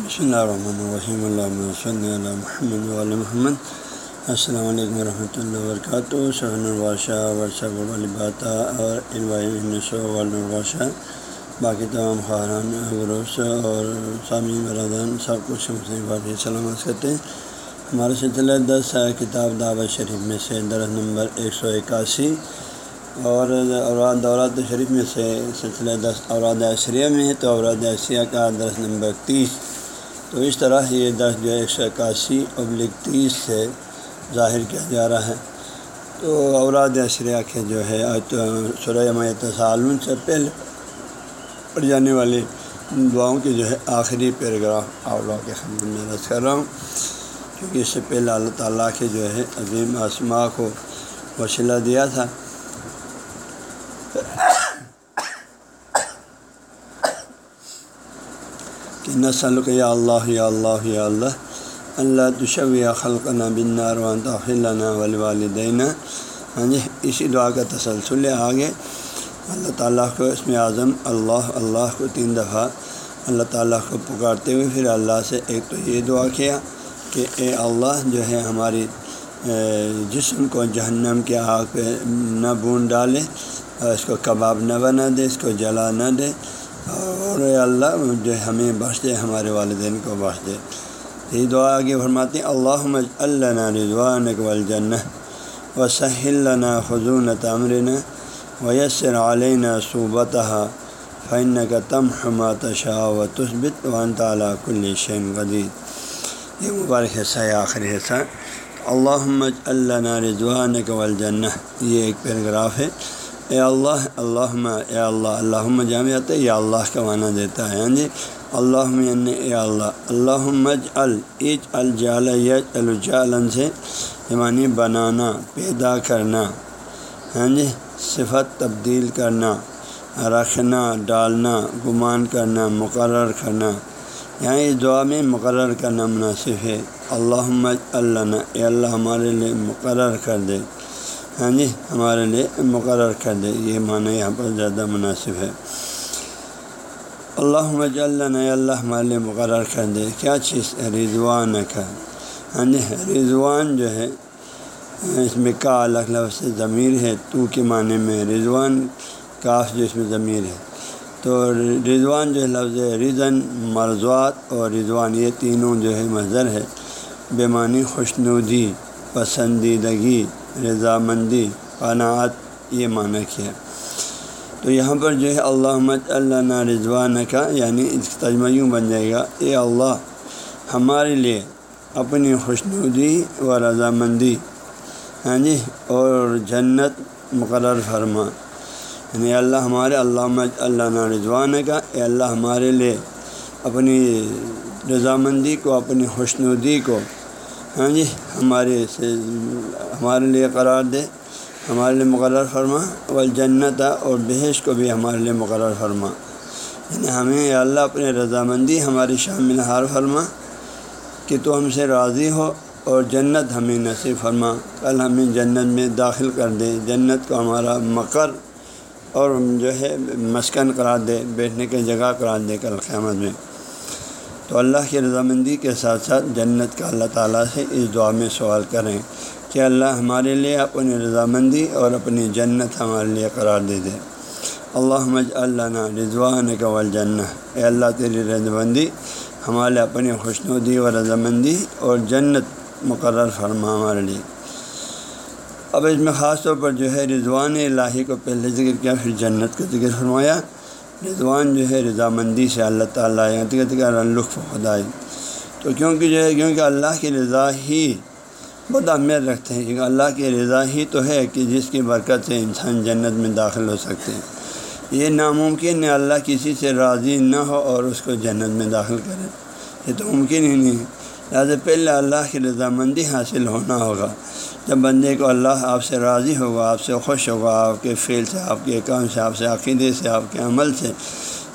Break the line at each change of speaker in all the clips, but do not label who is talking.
بسم اللہ الرحمن الرحیم اللہ صلی اللہ محمد علیہ محمد السلام علیکم ورحمۃ اللہ وبرکاتہ شہن البادشاہ ورثہ والباتا اور البادشاہ باقی تمام خاران غروس اور سامی برادان سب کچھ مسلم سلامت کرتے ہیں ہمارے سلسلہ دس کتاب دعوت شریف میں سے درس نمبر ایک سو اکاسی. اور اوراد دورات شریف میں سے سلسلہ دس اوراد عشریہ میں ہے تو اوراد عشریہ کا درس نمبر تیس تو اس طرح یہ دس جو ہے، ایک سو اکاسی ابلک تیس سے ظاہر کیا جا رہا ہے۔ تو اوراد عشریہ کے جو ہے سرح سالون سے پہلے پڑھ جانے والی دعاؤں کی جو ہے، آخری پیراگراف اولا کے خدمت میں رس کر رہا ہوں۔ کیونکہ اس سے پہلے اللہ تعالیٰ کے جو ہے، عظیم آسما کو وسیلہ دیا تھا۔ کہ نسل یا اللہ یا اللہ یا اللہ اللہ تشوی خلق نا بناروان توخلنا ولی ہاں جی اسی دعا کا تسلسل ہے آگے۔ اللہ تعالیٰ کو اس میں اعظم، اللہ اللہ کو تین دفعہ اللہ تعالیٰ کو پکارتے ہوئے پھر اللہ سے ایک تو یہ دعا کیا کہ اے اللہ جو ہے ہماری جسم کو جہنم کے آگ پہ نہ بون ڈالے اور اس کو کباب نہ بنا دے، اس کو جلا نہ دے۔ اور اللہ جو ہمیں بخش دے ہمارے والدین کو بخش دے یہ دعا آگے فرماتے ہیں اللہ اللہ رضوان والجنہ و سہلنا خضون تمرن ویسر علینہ صوبتہ فن کا تم حمات شاہ و تثبت ون تعالیٰ کل شین قدید یہ مبارک حصہ ہے، آخری حصہ۔ اللہ اللہ رضوان والجنہ۔ یہ ایک پیراگراف ہے۔ اے اللہ اللہ اے اللہ اللہ جامعت یا اللہ کا معنی دیتا ہے ہاں جی اللہ اے اللہ اللہ مج الج الجال یج الجالن سے یعنی بنانا، پیدا کرنا ہاں جی صفت تبدیل کرنا، رکھنا، ڈالنا، گمان کرنا، مقرر کرنا یہاں اس دعا میں مقرر کرنا مناسب ہے اللہ مج اللہ اے اللہ ہمارے لیے مقرر کر دے۔ ہاں جی ہمارے لیے مقرر کر دے یہ معنی یہاں پر زیادہ مناسب ہے۔ اللہ مج اللہ ہمارے لیے مقرر کر دے کیا چیز؟ رضوان کا ہاں جی رضوان جو ہے، اس میں کا الگ لفظ سے ضمیر ہے، تو کے معنی میں رضوان، کاف جو اس میں ضمیر ہے۔ تو رضوان جو ہے لفظ رضن، مرضوات اور رضوان، یہ تینوں جو ہے مظر ہے۔ بے معنی خوشنودی، پسندیدگی۔ رضامندی، قناعت، یہ معنی کیا تو یہاں پر جو ہے اللہ اللہ نا رضوان کا یعنی اس تجمہ یوں بن جائے گا۔ اے اللہ، ہمارے لیے اپنی خوشنودی و رضامندی ہاں جی اور جنت مقرر فرما۔ یعنی اللہ، ہمارے اللہ اللہ نا رضوان کا، اے اللہ، ہمارے لیے اپنی رضامندی کو، اپنی خوشنودی کو ہاں جی ہمارے سے ہمارے لیے قرار دے ہمارے لیے مقرر فرما۔ و جنت اور بحث کو بھی ہمارے لیے مقرر فرما۔ یعنی ہمیں اللہ اپنے رضامندی، ہماری شامل ہار فرما کہ تو ہم سے راضی ہو، اور جنت ہمیں نصیب فرما۔ کل ہمیں جنت میں داخل کر دے، جنت کو ہمارا مقر اور جو ہے مسکن قرار دے، بیٹھنے کی جگہ قرار دے کل قیامت میں۔ تو اللہ کی رضامندی کے ساتھ ساتھ جنت کا اللہ تعالیٰ سے اس دعا میں سوال کریں کہ اللہ ہمارے لیے اپنی رضامندی اور اپنی جنت ہمارے لیے قرار دے دے۔ اللہ مج اللہ رضوان قول جنّ اے اللہ تیری رضامندی ہمارے اپنی خوشنودی و رضامندی اور جنت مقرر فرما ہمارے لیے۔ اب اس میں خاص طور پر جو ہے رضوان الہی کو پہلے ذکر کیا، پھر جنت کا ذکر فرمایا۔ رضوان جو ہے، رضامندی سے اللہ تعالیٰ لطف خدائی تو کیونکہ جو ہے، کیونکہ اللہ کی رضا ہی بہت اہمیت رکھتے ہیں، کیونکہ اللہ کی رضا ہی تو ہے کہ جس کی برکت سے انسان جنت میں داخل ہو سکتے ہیں۔ یہ ناممکن ہے اللہ کسی سے راضی نہ ہو اور اس کو جنت میں داخل کرے۔ یہ تو ممکن ہی نہیں ہے۔ لہٰذا پہلے اللہ کی رضامندی حاصل ہونا ہوگا۔ جب بندے کو اللہ آپ سے راضی ہوگا، آپ سے خوش ہوگا، آپ کے فیل سے، آپ کے کام سے، آپ سے عقیدے سے، آپ کے عمل سے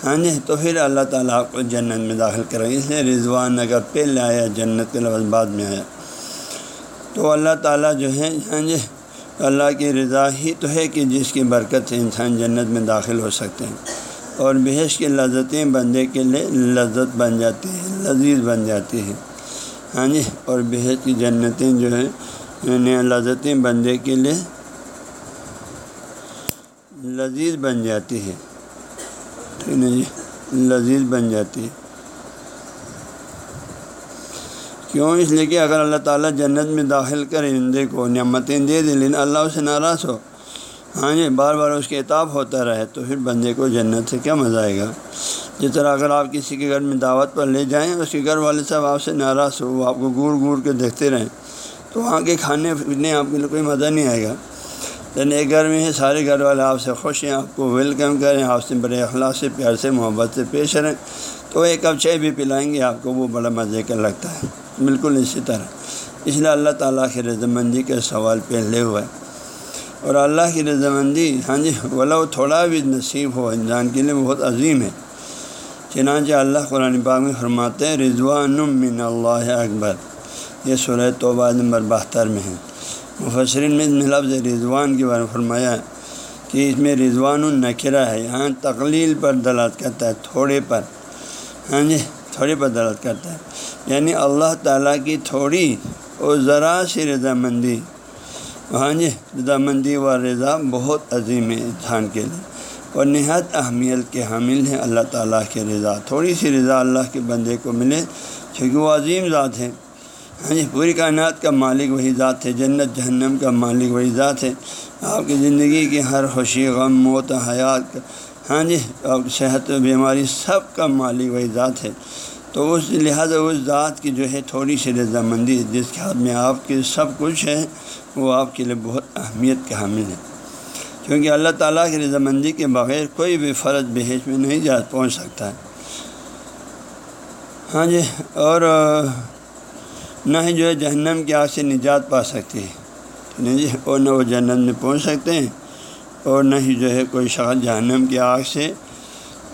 ہاں جی تو پھر اللہ تعالیٰ آپ کو جنت میں داخل کریں اس لیے رضوان اگر پہلے آیا، جنت کے لفظ بعد میں آیا۔ تو اللہ تعالیٰ جو ہے ہاں جی اللہ کی رضا ہی تو ہے کہ جس کی برکت سے انسان جنت میں داخل ہو سکتے ہیں۔ اور بحث کی لذتیں بندے کے لیے لذت بن جاتی ہیں، لذیذ بن جاتی ہے ہاں جی اور بحد کی جنتیں جو ہے لذتیں بندے کے لیے لذیذ بن جاتی ہے۔ ٹھیک ہے جی لذیذ بن جاتی ہے۔ کیوں؟ اس لیے کہ اگر اللہ تعالیٰ جنت میں داخل کرے بندے کو نعمتیں دے دیں، لیکن اللہ سے ناراض ہو۔ ہاں جی بار بار اس کے اعتاب ہوتا رہے، تو پھر بندے کو جنت سے کیا مزہ آئے گا؟ جس طرح اگر آپ کسی کے گھر میں دعوت پر لے جائیں، اس کے گھر والے صاحب آپ سے ناراض ہو، وہ آپ کو گور گور کے دیکھتے رہیں۔ تو وہاں کے کھانے پینے آپ کے لیے کوئی مزہ نہیں آئے گا۔ لیکن ایک گھر میں ہے، سارے گھر والے آپ سے خوش ہیں، آپ کو ویلکم کریں، آپ سے بڑے اخلاق سے، پیار سے، محبت سے پیش رہیں۔ تو ایک کپ چائے بھی پلائیں گے، آپ کو وہ بڑا مزے کا لگتا ہے۔ بالکل اسی طرح۔ اس لیے اللہ تعالیٰ کی رضامندی کا سوال پہلے ہوا ہے اور اللہ کی رضامندی ہاں جی بولا وہ تھوڑا بھی نصیب ہو، انسان کے لیے بہت عظیم ہے۔ چنانچہ اللہ قرآن پاک میں فرماتے ہیں، رضوان من اللہ اکبر۔ یہ سورہ توبہ نمبر بہتر میں ہے۔ مفسرین میں لفظ رضوان کے بارے میں فرمایا ہے کہ اس میں رضوان النکرہ ہے۔ یہاں تقلیل پر دلات کرتا ہے، تھوڑے پر۔ ہاں جی تھوڑے پر دلات کرتا ہے۔ یعنی اللہ تعالیٰ کی تھوڑی اور ذرا سی رضامندی۔ ہاں جی رضامندی و رضا بہت عظیم ہے انسان کے لیے۔ اور نہایت اہمیت کے حامل ہیں اللہ تعالیٰ کے رضا۔ تھوڑی سی رضا اللہ کے بندے کو ملے کیونکہ وہ عظیم ذات ہے ہاں جی پوری کائنات کا مالک وہی ذات ہے، جنت، جہنم کا مالک وہی ذات ہے۔ آپ کی زندگی کی ہر خوشی، غم، موت، حیات ہاں جی صحت و بیماری سب کا مالک وہی ذات ہے۔ تو اس لہٰذا اس ذات کی جو ہے تھوڑی سی رضامندی جس کے ہاتھ میں آپ کے سب کچھ ہے، وہ آپ کے لیے بہت اہمیت کا حامل ہے۔ کیونکہ اللہ تعالیٰ کی رضامندی کے بغیر کوئی بھی فرض بحیث میں نہیں جا، پہنچ سکتا ہے۔ ہاں جی اور نہ ہی جو ہے جہنم کی آگ سے نجات پا سکتی ہے جی اور نہ وہ جہنم میں پہنچ سکتے ہیں اور نہ ہی جو ہے کوئی شخص جہنم کی آگ سے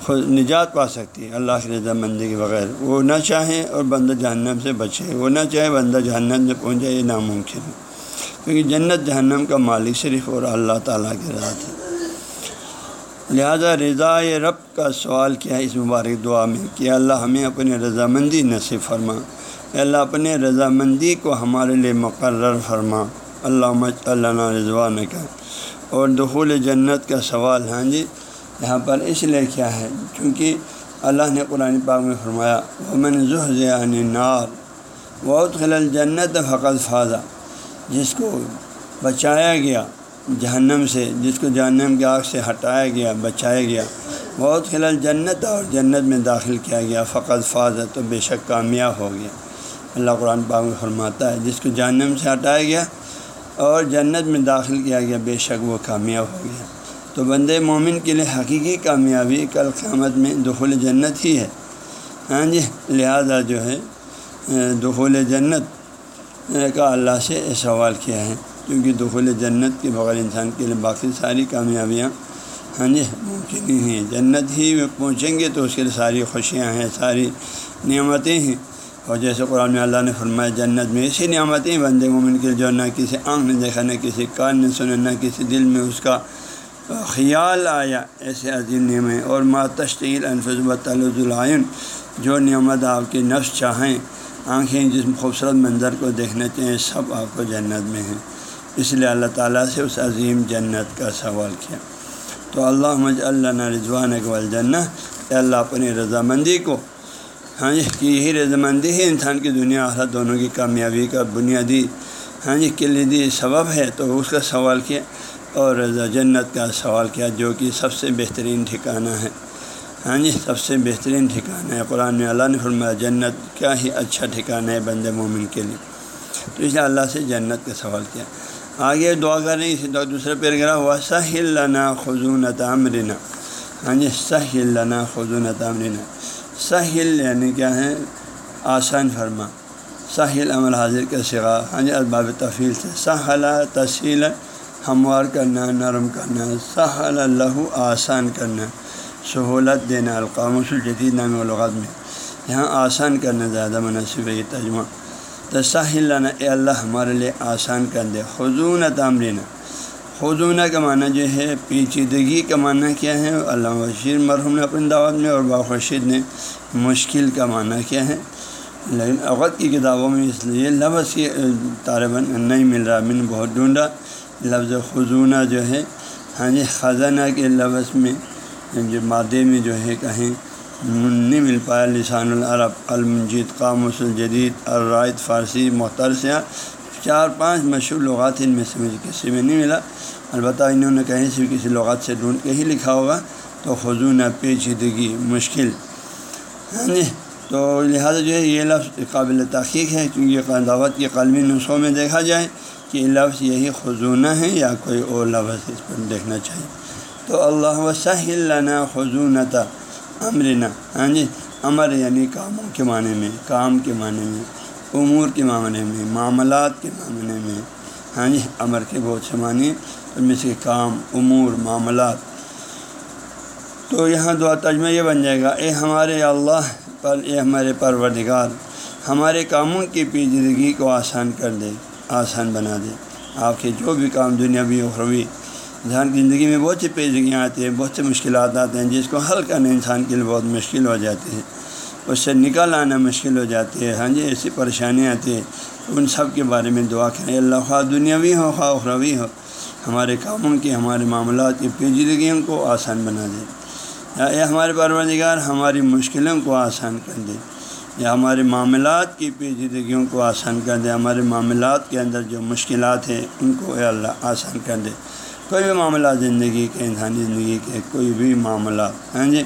خود نجات پا سکتی ہے۔ اللہ کی رضامندی کے بغیر۔ وہ نہ چاہیں اور بندہ جہنم سے بچے۔ وہ نہ چاہے بندہ جہنم میں پہنچ جائے یہ ناممکن ہے۔ کیونکہ جنت جہنم کا مالک صرف اور اللہ تعالیٰ کے رضا تھے لہذا رضا رب کا سوال کیا ہے اس مبارک دعا میں کہ اللہ ہمیں اپنی رضامندی نصیب فرما۔ اللہ اپنے رضامندی کو ہمارے لیے مقرر فرما۔ اللہ اللہ رضوان کا اور دخول جنت کا سوال ہاں جی یہاں پر اس لیے کیا ہے؟ کیونکہ اللہ نے قرآن پاک میں فرمایا، ومن ظہان نار بہت خلل جنت فقط فاضہ جس کو بچایا گیا جہنم سے، جس کو جہنم کی آگ سے ہٹایا گیا، بچایا گیا بہت خلال جنت اور جنت میں داخل کیا گیا۔ فقط فاض تو بے شک کامیاب ہو گیا۔ اللہ قرآن پاک میں فرماتا ہے، جس کو جہنم سے ہٹایا گیا اور جنت میں داخل کیا گیا، بے شک وہ کامیاب ہو گیا۔ تو بند مومن کے لیے حقیقی کامیابی کل قیامت میں دخول جنت ہی ہے۔ ہاں جی لہذا جو ہے، دخول جنت کا اللہ سے سوال کیا ہے۔ کیونکہ دخول جنت کے بغیر انسان کے لیے باقی ساری کامیابیاں ہاں جی ممکن ہی ہیں۔ جنت ہی میں پہنچیں گے تو اس کے لیے ساری خوشیاں ہیں، ساری نعمتیں ہیں۔ اور جیسے قرآن اللہ نے فرمایا، جنت میں ایسی نعمتیں بندے مومن کے جو نہ کسی آنکھ نے دیکھا، نہ کسی کان نے سنا، نہ کسی دل میں اس کا خیال آیا۔ ایسے عظیم نعمت اور ماتشیل انفظ العین، جو نعمت آپ کے نفس چاہیں، آنکھیں جس خوبصورت منظر کو دیکھنا چاہیں، سب آپ کو جنت میں ہیں۔ اس لیے اللہ تعالیٰ سے اس عظیم جنت کا سوال کیا۔ تو اللہ مج اللہ رضوان اقبال جنت اللہ، اپنی رضامندی کو ہاں جی کہ یہی رضامندی ہی انسان کی دنیا حالت دونوں کی کامیابی کا بنیادی ہاں جی کلیدی سبب ہے۔ تو اس کا سوال کیا، اور رضا جنت کا سوال کیا، جو کہ سب سے بہترین ٹھکانہ ہے۔ ہاں جی سب سے بہترین ٹھکانا ہے۔ قرآن میں اللہ نے فرمایا، جنت کیا ہی اچھا ٹھکانا ہے بند مومن کے لیے۔ تو اس نے اللہ سے جنت کا سوال کیا۔ آگے دعا کریں اسی دعا دوسرا پیراگراف ہوا سہ اللہ خزون تامرنا ہاں جی سہ اللہ خزون تامرنا سہل یعنی کیا ہے؟ آسان فرما۔ ساحل عمل حاضر کا سگا ہاں جی الباب تفیل سے۔ سہلا تسیل ہموار کرنا، نرم کرنا۔ سہ اللہ آسان کرنا۔ سہولت دینا القام الجدید نام الغد میں۔ یہاں آسان کرنا زیادہ مناسب ہے یہ تجمہ تصاہل اے اللہ ہمارے لیے آسان کر دے۔ خضون تامرینا خضونہ کا معنی جو ہے، پیچیدگی کا معنی کیا ہے؟ اللہ بشیر مرحوم نے اپنی دعوت میں اور باخرشید نے مشکل کا معنی کیا ہے۔ لیکن اوقت کی کتابوں میں اس لیے لفظ کی طالباً نہیں مل رہا، میں نے بہت ڈھونڈا۔ لفظ خزونہ جو ہے ہاں جی خزانہ کے لفظ میں، جو مادے میں جو ہے، کہیں نہیں مل پایا۔ لسان العرب، المجید، قاموس الجدید، الرائد فارسی سے چار پانچ مشہور لغات ان میں سے مجھے کسی میں نہیں ملا۔ البتہ انہوں نے کہیں سے کسی لغات سے ڈھونڈ کے ہی لکھا ہوگا، تو خزونہ پیچیدگی، مشکل۔ ہاں جی تو لہٰذا جو ہے، یہ لفظ قابل تحقیق ہے، کیونکہ دعوت کے قلمی نسخوں میں دیکھا جائے کہ یہ لفظ یہی خزونہ ہے یا کوئی اور لفظ اس پر دیکھنا چاہیے۔ تو اللہ وسلنا خزونتا امرنا۔ ہاں جی امر یعنی کاموں کے معنی میں، کام کے معنی میں۔ امور کے معاملے میں، معاملات کے معاملے میں۔ ہاں جی امر کے بہت سے معنی ان میں سے کام، امور، معاملات۔ تو یہاں دعا تجمہ یہ بن جائے گا، اے ہمارے اللہ پر، اے ہمارے پروردگار، ہمارے کاموں کی پیچیدگی کو آسان کر دے، آسان بنا دے۔ آپ کے جو بھی کام دنیاوی اخروی انسان کی زندگی میں بہت سی پیچیدگیاں آتی ہیں، بہت سے مشکلات آتے ہیں، جس کو حل کرنا انسان کے لیے بہت مشکل ہو جاتی ہے اس سے نکل آنا مشکل ہو جاتی ہے۔ ہاں جی ایسی پریشانیاں آتی ہیں۔ ان سب کے بارے میں دعا کریں۔ اللہ، خواہ دنیاوی ہو، خواہ اخروی ہو، ہمارے کاموں کی، ہمارے معاملات کی پیچیدگیوں کو آسان بنا دے۔ یا ہمارے پروردگار، ہماری مشکلوں کو آسان کر دے۔ یا ہمارے معاملات کی پیچیدگیوں کو آسان کر دے۔ ہمارے معاملات کے اندر جو مشکلات ہیں، ان کو اے اللہ آسان کر دے۔ کوئی بھی معاملات زندگی کے، انسانی زندگی کے، کوئی بھی معاملات ہاں جی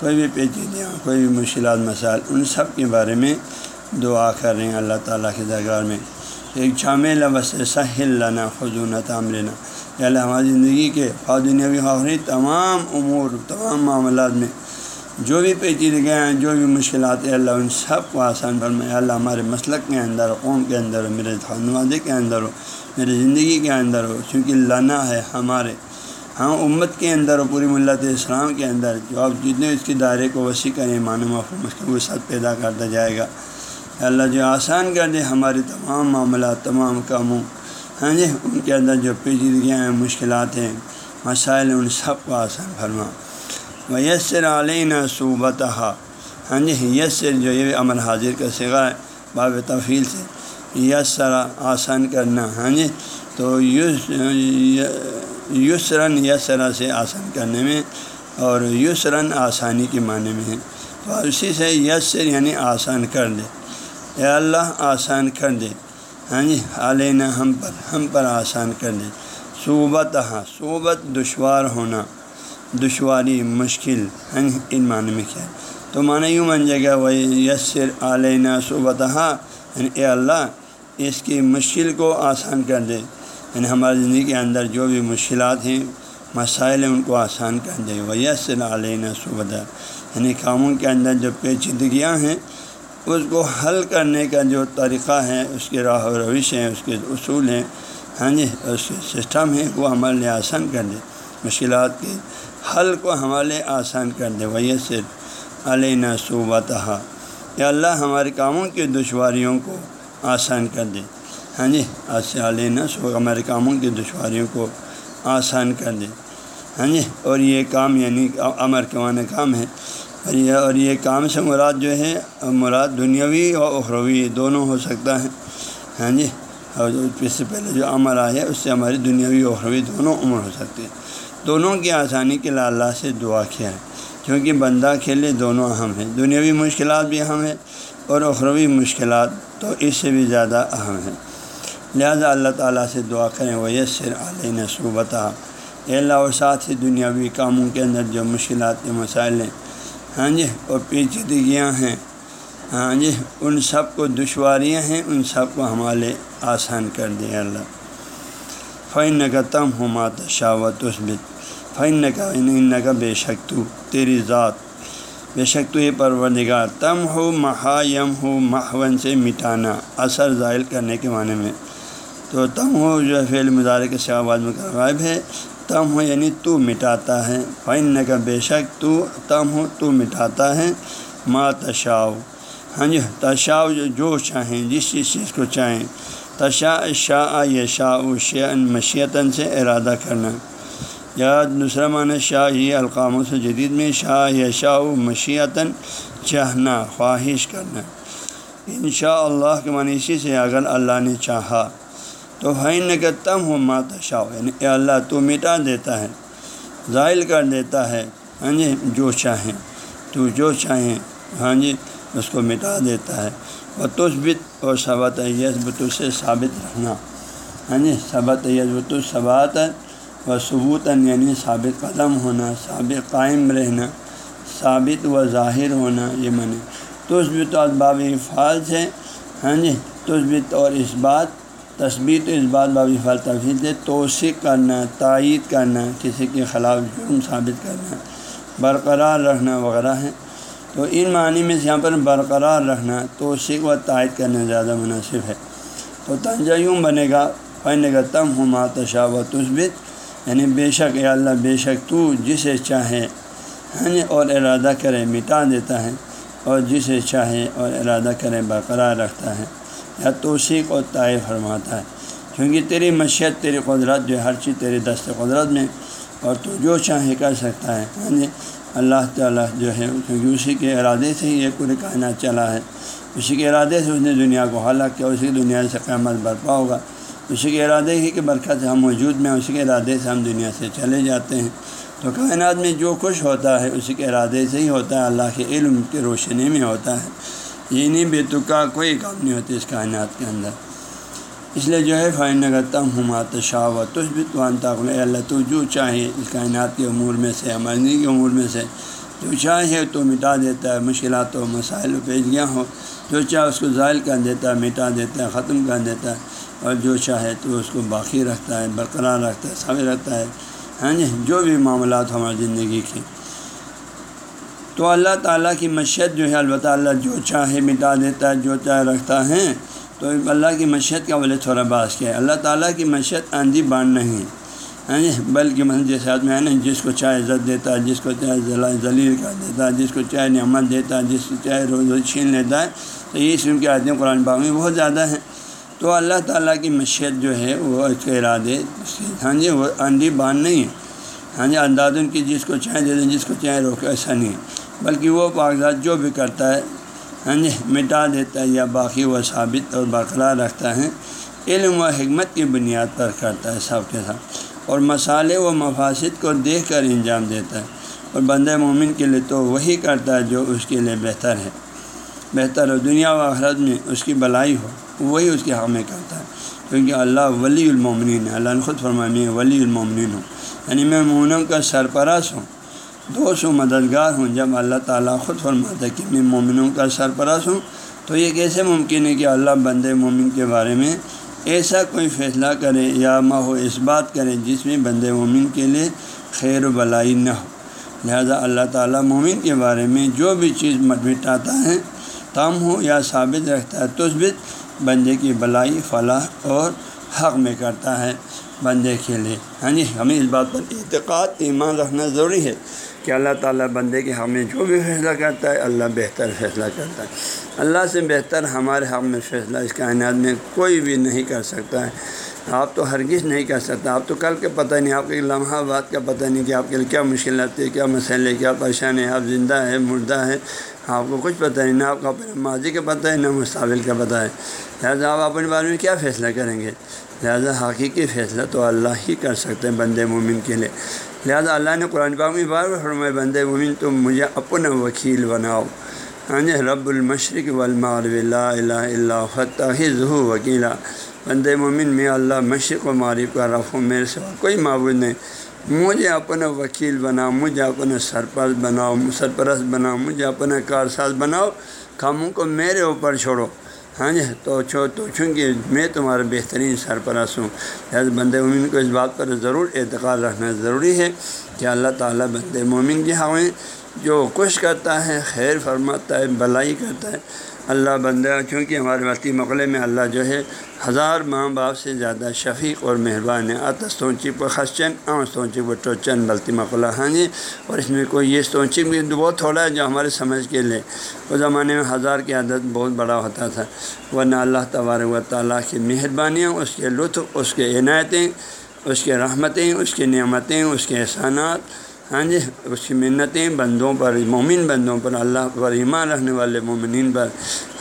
کوئی بھی پیچیدگیاں کوئی بھی مشکلات، مسائل، ان سب کے بارے میں دعا کر رہے ہیں اللہ تعالیٰ کے درگار میں۔ ایک جامع لفظ سہل لنا خزون تعم لینا۔ یا اللہ، ہماری زندگی کے دنیاوی آخری تمام امور، تمام معاملات میں جو بھی پیچیدگیاں ہیں، جو بھی مشکلات ہیں، اللہ ان سب کو آسان فرمائے۔ اللہ، ہمارے مسلک کے اندر، قوم کے اندر ہو میرے خانوادے کے اندر ہو میری زندگی کے اندر ہو۔ چونکہ لنا ہے ہمارے ہاں امت کے اندر ہو پوری ملت اسلام کے اندر جو آپ جتنے اس کے دائرے کو وسیع کریں مان مفہوم اس کی وسعت پیدا کرتا جائے گا۔ اللہ جو آسان کر دے ہمارے تمام معاملات، تمام کاموں۔ ہاں جی ان کے اندر جو پیچیدگیاں ہیں، مشکلات ہیں، مسائل ان سب کو آسان فرما۔ و یسر علینہ صوبت ہاں جی یسر جو یہ امر حاضر کا سگا ہے، باب تفیل سے۔ یسر آسان کرنا۔ ہاں جی تو یسرن یسرا سے آسان کرنے میں اور یسرن آسانی کے معنی میں ہے۔ تو اسی سے یسر یعنی آسان کر دے۔ اے اللہ، آسان کر دے۔ ہاں جی علینہ ہم پر ہم پر آسان کر دے۔ صوبت ہاں صوبت دشوار ہونا، دشواری مشکل ہاں جی ان معنی میں کیا تو معنی یوں بن جائے گا وہ یسر علینہ صوبت ہاں یعنی اے اللہ، اس کی مشکل کو آسان کر دے۔ یعنی ہماری زندگی کے اندر جو بھی مشکلات ہیں، مسائل ہیں، ان کو آسان کر دے وہ یسر علینہ صوبت یعنی کاموں کے اندر جو پیچیدگیاں ہیں، اس کو حل کرنے کا جو طریقہ ہے، اس کے راہ و روش ہیں اس کے اصول ہیں۔ ہاں جی اس کے سسٹم ہیں، وہ ہمارے لیے آسان کر دے مشکلات کے حل کو ہمارے آسان کر دے وہی صرف صوبہ یا اللہ ہمارے کاموں کی دشواریوں کو آسان کر دے ہاں جی سے علینہ سو ہمارے کاموں کی دشواریوں کو آسان کر دے ہاں جی اور یہ کام یعنی امر کے معنی کام ہے۔ اور یہ اور یہ کام سے مراد جو ہے، مراد دنیاوی اور اخروی دونوں ہو سکتا ہے۔ ہاں جی اور اس سے پہلے جو عمر آیا اس سے ہماری دنیاوی اور اخروی دونوں عمر ہو سکتے ہیں دونوں کی آسانی کے لیے اللہ سے دعا کیا ہے۔ کیونکہ بندہ کے لیے دونوں اہم ہیں۔ دنیاوی مشکلات بھی اہم ہیں اور اخروی مشکلات تو اس سے بھی زیادہ اہم ہیں۔ لہذا اللہ تعالیٰ سے دعا کریں وہ یسر علیہ نصوبتہ اللہ اور ساتھ ہی دنیاوی کاموں کے اندر جو مشکلات کے مسائل ہیں۔ ہاں جی اور پیچیدگیاں ہیں۔ ہاں جی ان سب کو دشواریاں ہیں، ان سب کو ہمارے آسان کر دیں اللہ۔ فن کا تم ہو مات شاوت اسبت فن کا ان کا بے شک تو، تیری ذات۔ بے شک تو یہ پروردگار۔ تم ہو محا یم ہو محون سے مٹانا، اثر ظاہر کرنے کے معنی میں۔ تو تم ہو جو ہے فعل مظاہرے کے شعباد میں غائب ہے۔ تم ہو یعنی تو مٹاتا ہے۔ فن کا بے شک تو تم ہو تو مٹاتا ہے۔ ما تشاؤ ہاں جی تشاؤ جو چاہیں، جس جس چیز کو چاہیں۔ تشا شاہ یہ شاہ شعن مشیتاً سے ارادہ کرنا۔ یا دوسرا معنی شاہ یہ القاموں سے جدید میں شاہ یا شاہ مشیتاً چاہنا، خواہش کرنا۔ ان شاء اللہ کے منیشی سے اگر اللہ نے چاہا۔ تو حین کا تم ہو ماتشا یعنی اے اللہ تو مٹا دیتا ہے ظاہر کر دیتا ہے ہاں جی جو چاہیں، تو جو چاہیں ہاں جی اس کو مٹا دیتا ہے۔ اور تثبت اور صبت یزبت سے ثابت رہنا ہاں جی صبت یزبت الصبات و ثبوت یعنی ثابت قدم ہونا، ثابت قائم رہنا، ثابت و ظاہر ہونا، یہ منی تثبت، اور باب فال سے ہاں جی تثبت اور اس بات تصویر تو اس بات باب فال تفید ہے توثیق کرنا، تائید کرنا، کسی کے خلاف جرم ثابت کرنا، برقرار رکھنا وغیرہ ہے تو ان معنی میں یہاں پر برقرار رکھنا، توثیق و تائید کرنا زیادہ مناسب ہے۔ تو تنجا یوں بنے گا پہنے گا تم ہوں ماتشا و تثبت۔ یعنی بے شک اے اللہ، بے شک تو جسے چاہے ہاں جی، اور ارادہ کرے، مٹا دیتا ہے، اور جسے چاہے، اور ارادہ کرے، برقرار رکھتا ہے۔ یا توثیق اور طائع فرماتا ہے۔ کیونکہ تیری مشیت، تیری قدرت جو ہر چیز تیری دست قدرت میں اور تو جو چاہے کر سکتا ہے۔ ہاں جی اللہ تعالیٰ جو ہے، کیونکہ اسی کے ارادے سے ہی یہ پورے کائنات چلا ہے۔ اسی کے ارادے سے اس نے دنیا کو ہلاک کیا، اسی دنیا سے قیامت برپا ہوگا۔ اسی کے ارادے ہی کہ برکت ہم موجود میں اسی کے ارادے سے ہم دنیا سے چلے جاتے ہیں۔ تو کائنات میں جو کچھ ہوتا ہے، اسی کے ارادے سے ہی ہوتا ہے۔ اللہ کے علم کی روشنی میں ہوتا ہے۔ یہ نہیں بے کا کوئی کام نہیں ہوتی اس کائنات کے اندر۔ اس لیے جو ہے فائن نگرتا ہوں شاہ و تش بھی تو اللہ، تو جو چاہے اس کائنات کے امور میں سے امرنی کے امور میں سے، جو چاہے تو مٹا دیتا ہے، مشکلات و مسائل و پیشگیاں ہو، جو چاہے اس کو ظاہر کر دیتا ہے، مٹا دیتا ہے، ختم کر دیتا ہے، اور جو چاہے تو اس کو باقی رکھتا ہے، برقرار رکھتا ہے سامنے رکھتا ہے۔ ہاں جی جو بھی معاملات ہماری زندگی کے تو اللہ تعالیٰ کی مشیت جو ہے، البتہ اللہ جو چاہے مٹا دیتا ہے، جو چاہے رکھتا ہے، تو اللہ کی مشیت کا بولے تھوڑا باس کیا ہے۔ اللہ تعالیٰ کی مشیت آندھی بان نہیں ہاں جی بلکہ مثلاً جیسے آدمی ہے نا، جس کو چاہے عزت دیتا ہے، جس کو چاہے ذلیل کر دیتا ہے، جس کو چاہے نعمت دیتا ہے، جس کو چاہے روز روز چھین لیتا ہے، تو یہ اسم کی آدمی قرآن باغ میں بہت زیادہ ہیں۔ تو اللہ تعالیٰ کی مشیت جو ہے، وہ اس کے ارادے ہاں جی وہ آندھی بان نہیں ہے۔ ہاں جی انداز ان کی جس کو چاہے دے دیں، جس کو چاہے روکے، ایسا نہیں ہے۔ بلکہ وہ کاغذات جو بھی کرتا ہے ہاں جی مٹا دیتا ہے یا باقی وہ ثابت اور برقرار رکھتا ہے، علم و حکمت کی بنیاد پر کرتا ہے سب کے ساتھ۔ اور مسالے و مفاصد کو دیکھ کر انجام دیتا ہے۔ اور بندہ مومن کے لیے تو وہی کرتا ہے جو اس کے لیے بہتر ہے۔ بہتر ہو، دنیا و آخرت میں اس کی بلائی ہو، وہی اس کے حق میں کرتا ہے۔ کیونکہ اللہ ولی المومنین ہے۔ اللہ نے خود فرمائی ولی المومنین ہوں۔ یعنی میں مومنوں کا سرپرست ہوں۔ دوست و مددگار ہوں۔ جب اللہ تعالیٰ خود فرماتا ہے کہ میں مومنوں کا سرپرست ہوں، تو یہ کیسے ممکن ہے کہ اللہ بند مومن کے بارے میں ایسا کوئی فیصلہ کرے یا ہو، اس بات کرے جس میں بند مومن کے لیے خیر و بلائی نہ ہو۔ لہذا اللہ تعالیٰ مومن کے بارے میں جو بھی چیز مٹاتا ہے تم ہو یا ثابت رکھتا ہے تثبت بندے کی بلائی، فلاح اور حق میں کرتا ہے بندے کے لیے۔ ہاں جی ہمیں اس بات پر اعتقاد، ایمان رکھنا ضروری ہے۔ کہ اللہ تعالیٰ بندے کے حق میں جو بھی فیصلہ کرتا ہے، اللہ بہتر فیصلہ کرتا ہے۔ اللہ سے بہتر ہمارے حق میں فیصلہ اس کائنات میں کوئی بھی نہیں کر سکتا ہے۔ آپ تو ہرگز نہیں کر سکتا۔ آپ تو کل کے پتہ نہیں، آپ کے لمحہ بات کا پتہ نہیں کہ آپ کے لیے کیا مشکلات ہے، کیا مسئلے کیا پریشانی ہے آپ زندہ ہے مردہ ہے آپ کو کچھ پتہ نہیں نہ، آپ کو اپنے ماضی کا پتہ ہے نہ، مستقبل کا پتہ ہے۔ لہٰذا آپ اپنے بارے میں کیا فیصلہ کریں گے؟ لہٰذا حقیقی فیصلہ تو اللہ ہی کر سکتے ہیں بندے مومن کے لیے۔ لہٰذا اللہ نے قرآن پاک میں بار بار فرمائے بند مومن، تم مجھے اپنا وکیل بناؤ۔ ہاں جی رب المشرق لا الہ اللہ فتح ظہو وکیلا۔ بند مومن، میں اللہ مشرق و معرف کا رف میرے سے کوئی معبود نہیں۔ مجھے اپنا وکیل بناؤ، مجھے اپنا سرپرست بناؤ سرپرست بناؤ، مجھے اپنا کارساز بناؤ، کاموں کو میرے اوپر چھوڑو۔ ہاں جی تو چھو تو چونکہ میں تمہارا بہترین سرپرست ہوں۔ لہٰذا بند مومن کو اس بات پر ضرور اعتقاد رکھنا ضروری ہے کہ اللہ تعالیٰ بند مومن کی ہوئیں ہاں جو کچھ کرتا ہے، خیر فرماتا ہے بلائی کرتا ہے۔ اللہ بندہ چونکہ ہمارے وقتی مقلے میں اللہ جو ہے، ہزار ماں باپ سے زیادہ شفیق اور مہربان ہے۔ آتا سونچی پر خسچن آ سونچی پر ٹوچن، بلتی مقلہ ہاں جی؟ اور اس میں کوئی یہ سونچی بھی بہت تھوڑا ہے جو ہمارے سمجھ کے لے۔ اس زمانے میں ہزار کی عادت بہت بڑا ہوتا تھا۔ ورنہ اللہ تبارک و تعالیٰ کی مہربانیاں اس کے لطف، اس کے عنایتیں، اس کے رحمتیں، اس کی نعمتیں، اس کے احسانات ہاں جی اس کی منتیں بندوں پر، مومن بندوں پر، اللہ پر، ایمان رکھنے والے مومنین پر۔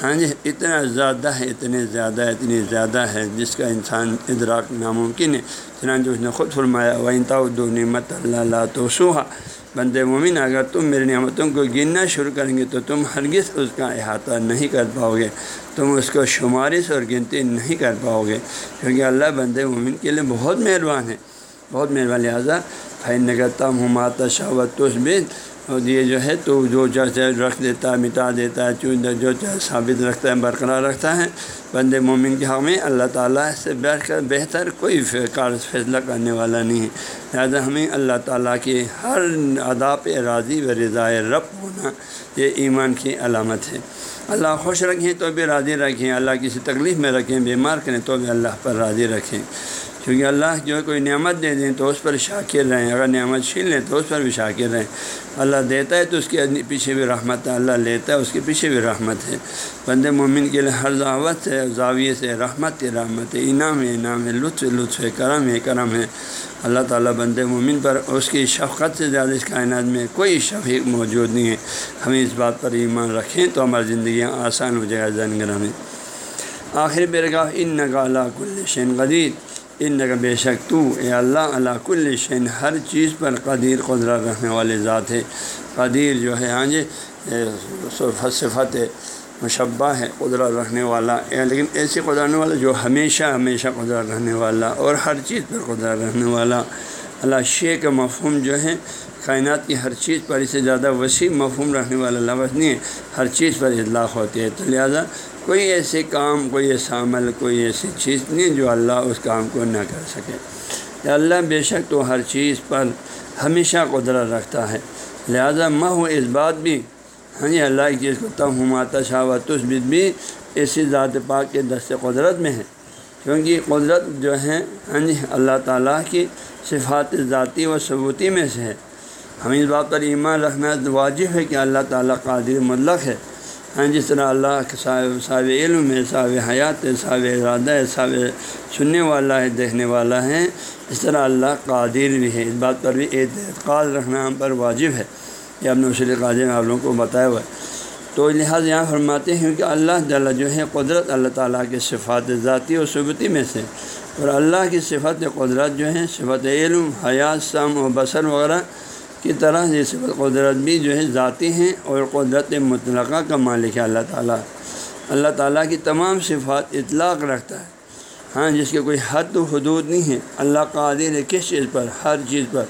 ہاں جی اتنا زیادہ ہے، اتنے زیادہ ہے اتنی زیادہ ہے، جس کا انسان ادراک ناممکن ہے۔ چنانچہ اس نے خود فرمایا وہ انتا نعمت اللہ تو سوہا بند مومن، اگر تم میری نعمتوں کو گننا شروع کریں گے، تو تم ہرگز اس کا احاطہ نہیں کر پاؤ گے۔ تم اس کو شمارش اور گنتی نہیں کر پاؤ گے۔ کیونکہ اللہ بند مومن کے لیے بہت مہربان ہے، بہت مہربان، لہٰذا فین نگرتا ہوں ماتا شاوت بھی اور یہ جو ہے تو جو چاہے رکھ دیتا ہے، مٹا دیتا ہے، چون جو چاہے ثابت رکھتا ہے، برقرار رکھتا ہے۔ بند مومن کے حق میں اللہ تعالیٰ سے بیٹھ کر بہتر کوئی کار فیصلہ کرنے والا نہیں ہے۔ لہٰذا ہمیں اللہ تعالیٰ کے ہر ادا پہ راضی و رضائے رب ہونا یہ ایمان کی علامت ہے۔ اللہ خوش رکھیں تو بھی راضی رکھیں۔ اللہ کسی تکلیف میں رکھیں، بیمار کریں تو بھی اللہ پر راضی رکھیں۔ کیونکہ اللہ جو ہے کوئی نعمت دے دیں تو اس پر شاکر رہیں، اگر نعمت چھین لیں تو اس پر بھی شاکر رہیں۔ اللہ دیتا ہے تو اس کے پیچھے بھی رحمت ہے، اللہ لیتا ہے اس کے پیچھے بھی رحمت ہے۔ بند مومن کے لیے ہر دعوت سے زاویے سے رحمت ہے رحمت ہے، انعام ہے انعام ہے، لطف لطف ہے، کرم ہے کرم ہے۔ اللہ تعالیٰ بند مومن پر اس کی شفقت سے زیادہ اس کائنات میں کوئی شفیق موجود نہیں ہے۔ ہمیں اس بات پر ایمان رکھیں تو ہماری زندگیاں آسان ہو جائے گا زنگر میں آخر برگاہ ان نگالا کل شین قدید ان کا بے شک تو اے اللہ اللہ کل شین ہر چیز پر قدیر قدرت رکھنے والے ذات ہے۔ قدیر جو ہے ہاں جی صفت مشبہ ہے، قدرت رکھنے والا۔ لیکن ایسی قدرت رکھنے والا جو ہمیشہ ہمیشہ قدرت رکھنے والا اور ہر چیز پر قدرت رکھنے والا۔ اللہ شے کا مفہوم جو ہے، کائنات کی ہر چیز پر اس سے زیادہ وسیع مفہوم رکھنے والا لفظ نہیں ہے۔ ہر چیز پر اطلاق ہوتی ہے۔ تو لہٰذا کوئی ایسے کام، کوئی ایسا عمل، کوئی ایسی چیز نہیں جو اللہ اس کام کو نہ کر سکے۔ اللہ بے شک تو ہر چیز پر ہمیشہ قدرت رکھتا ہے۔ لہذا ماں ہو اس بات بھی ہاں جی اللہ کی چیز کو تم ہماتا شاہ و بھی اسی ذات پاک کے دست قدرت میں ہے کیونکہ قدرت جو ہے ہاں جی اللہ تعالیٰ کی صفات ذاتی و ثبوتی میں سے ہے۔ ہمیں اس بات پر ایمان رکھنا واجب ہے کہ اللہ تعالیٰ قادر مطلق ہے۔ ہاں جس طرح اللہ صاحب صاحب علم ہے صاحب حیات ہے صاحب ارادہ ہے صاحب سننے والا ہے، دیکھنے والا ہے، اس طرح اللہ قادر بھی ہے۔ اس بات پر بھی اعتقاد رکھنا ہم پر واجب ہے۔ یہ اپنے اصول قادر آپ لوگوں کو بتایا ہوا ہے۔ تو لحاظ یہاں فرماتے ہیں کہ اللہ تعالیٰ جو ہے قدرت اللہ تعالیٰ کے صفات ذاتی و ثبوتی میں سے، اور اللہ کی صفت قدرت جو ہے صفت علم، حیات، سم و بصر وغیرہ کی طرح یہ صفت قدرت بھی جو ہے ذاتی ہیں اور قدرت مطلقہ کا مالک ہے اللہ تعالیٰ۔ اللہ تعالیٰ کی تمام صفات اطلاق رکھتا ہے۔ ہاں جس کے کوئی حد و حدود نہیں ہے۔ اللہ قادر ہے کس چیز پر؟ ہر چیز پر۔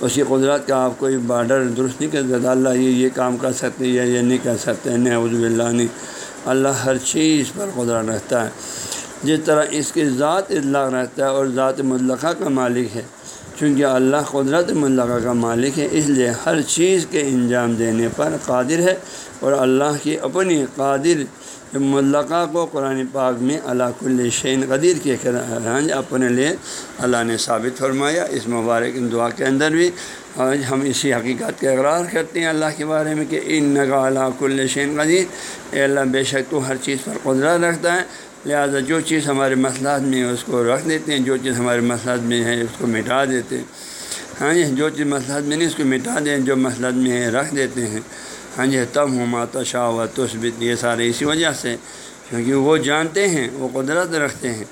اس کی قدرت کا آپ کوئی بارڈر درست نہیں کر سکتا۔ اللہ یہ یہ کام کر سکتے یا یہ نہیں کر سکتے۔ نہیں عزب اللہ نہیں۔ اللہ ہر چیز پر قدرت رکھتا ہے۔ جس طرح اس کی ذات اطلاق رکھتا ہے اور ذات مطلقہ کا مالک ہے۔ چونکہ اللہ قدرت ملغہ کا مالک ہے، اس لیے ہر چیز کے انجام دینے پر قادر ہے اور اللہ کی اپنی قادر ملقہ کو قرآن پاک میں اللہ کل شین قدیر کے رنج اپنے لیے اللہ نے ثابت فرمایا۔ اس مبارک دعا کے اندر بھی آج ہم اسی حقیقت کا اقرار کرتے ہیں اللہ کے بارے میں کہ ان نگا اللہ کل شین قدیر، اے اللہ بے شک تو ہر چیز پر قدرت رکھتا ہے۔ لہٰذا جو چیز ہمارے مسئلات میں ہے، اس کو رکھ دیتے ہیں، جو چیز ہمارے مسئلات میں ہے، اس کو مٹا دیتے ہیں۔ ہاں جی جو چیز مسئلات میں نہیں، اس کو مٹا دیں، جو مسئلات میں ہے، رکھ دیتے ہیں۔ ہاں جی تب ہوں ماتا شاہ و تثبت، یہ سارے اسی وجہ سے، کیونکہ وہ جانتے ہیں، وہ قدرت رکھتے ہیں۔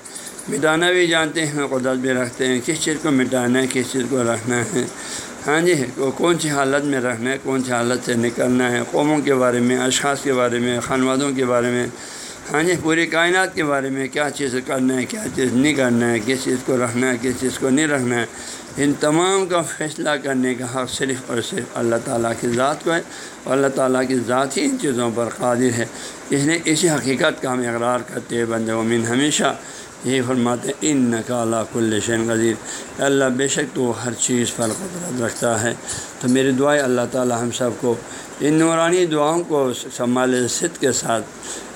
مٹانا بھی جانتے ہیں، قدرت بھی رکھتے ہیں۔ کس چیز کو مٹانا ہے، کس چیز کو رکھنا ہے۔ ہاں جی کون سی حالت میں رکھنا ہے، کون سی حالت سے نکلنا ہے؟ قوموں کے بارے میں، اشخاص کے بارے میں، خانوادوں کے بارے میں۔ ہاں جی پوری کائنات کے بارے میں کیا چیز کرنا ہے، کیا چیز نہیں کرنا ہے، کس چیز کو رکھنا ہے، کس چیز کو نہیں رکھنا ہے۔ ان تمام کا فیصلہ کرنے کا حق صرف اور صرف اللہ تعالیٰ کی ذات کو ہے اور اللہ تعالیٰ کی ذات ہی ان چیزوں پر قادر ہے۔ اس لیے اسی حقیقت کا ہم اقرار کرتے ہیں بند امین ہمیشہ یہی فرماتے ہیں ان نقال کل شین غذیر اللہ، بے شک تو ہر چیز پر قدرت رکھتا ہے۔ تو میری دعائیں اللہ تعالیٰ ہم سب کو ان نورانی دعاؤں کو سنبھال صد کے ساتھ،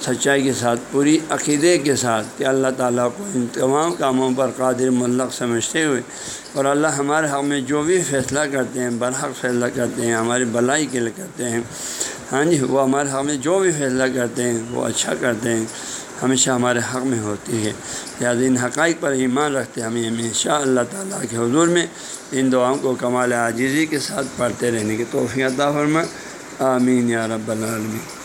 سچائی کے ساتھ، پوری عقیدے کے ساتھ کہ اللہ تعالیٰ کو ان تمام کاموں پر قادر ملق سمجھتے ہوئے اور اللہ ہمارے حق میں جو بھی فیصلہ کرتے ہیں، برحق فیصلہ کرتے ہیں، ہماری بلائی کے لیے کرتے ہیں۔ ہاں جی وہ ہمارے حق میں جو بھی فیصلہ کرتے ہیں، وہ اچھا کرتے ہیں۔ ہمیشہ ہمارے حق میں ہوتی ہے۔ لہٰذا ان حقائق پر ایمان رکھتے ہمیں ہمیشہ اللہ تعالیٰ کے حضور میں ان دعاؤں کو کمال عاجزی کے ساتھ پڑھتے رہنے کی توفیع عطا فرما آمین یا رب العالمین۔